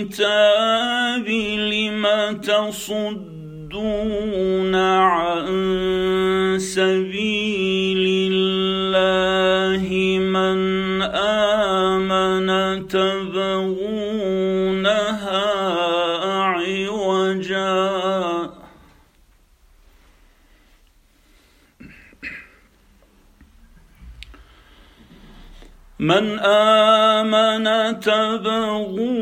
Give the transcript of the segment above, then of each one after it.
الكتاب لم تصدون عن سبيل الله من آمن تبغونها عوجا من آمن تبغونها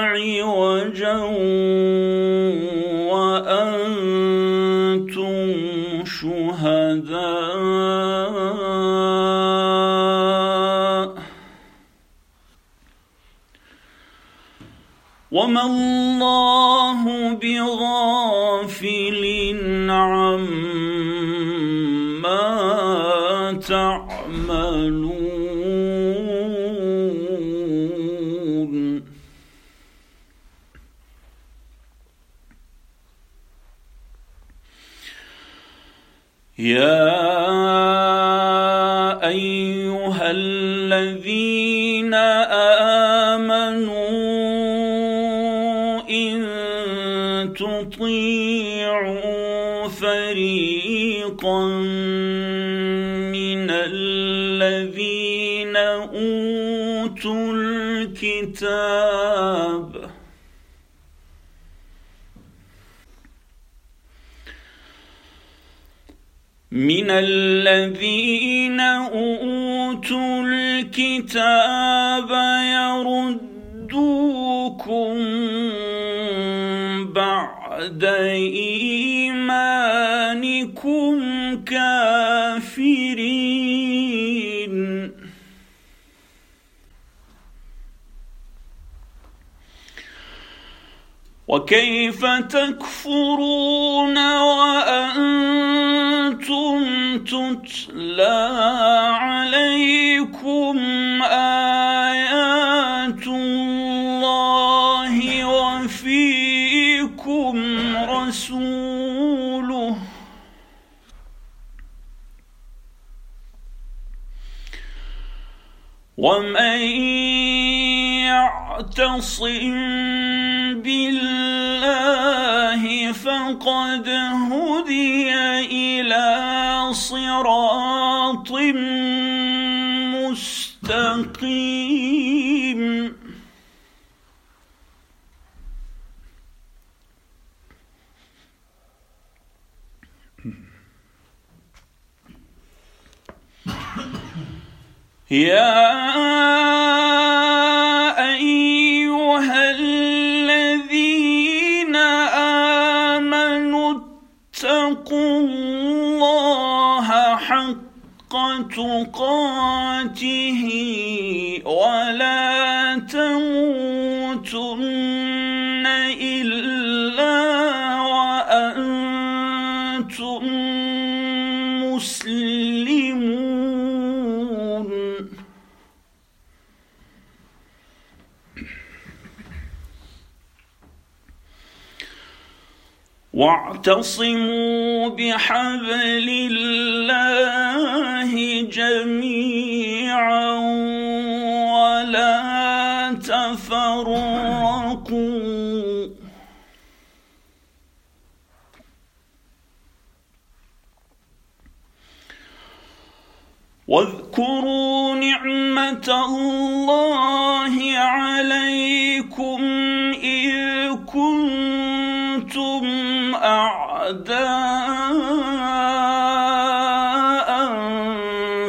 عوجا وأنتم شهداء. وما الله بغافل عما تعملون. يا أيها الذين آمنوا إن تطيعوا فريقا الكتاب. من الذين أوتوا الكتاب يردوكم بعد إيمانكم كافرين. وكيف تكفرون وأنتم تتلى عليكم آيات الله وفيكم رسوله ومن يعتصم بالله فقد هدي إلى صراط مستقيم. يا الله حق تقاته ولا واعتصموا بحبل الله جميعا ولا تفرقوا. واذكروا نعمة الله عليكم أعداء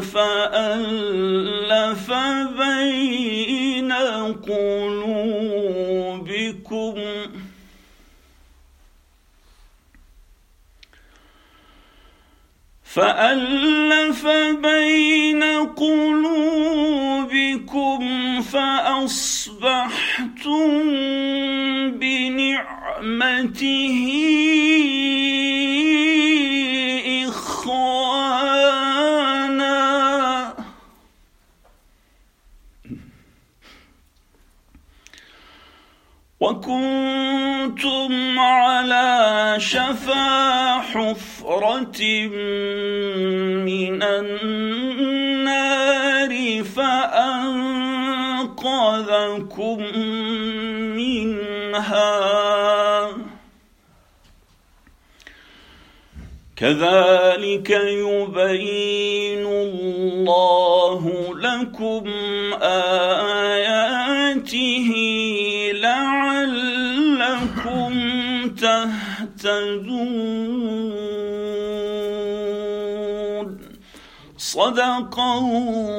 فألف بين قلوبكم فألف بين قلوبكم فأصبحتم بنعمته وكنتم على شفا حفرة من النار فأنقذكم منها. كذلك يبين الله لكم آياته تهتدون صدق الله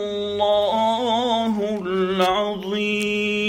العظيم.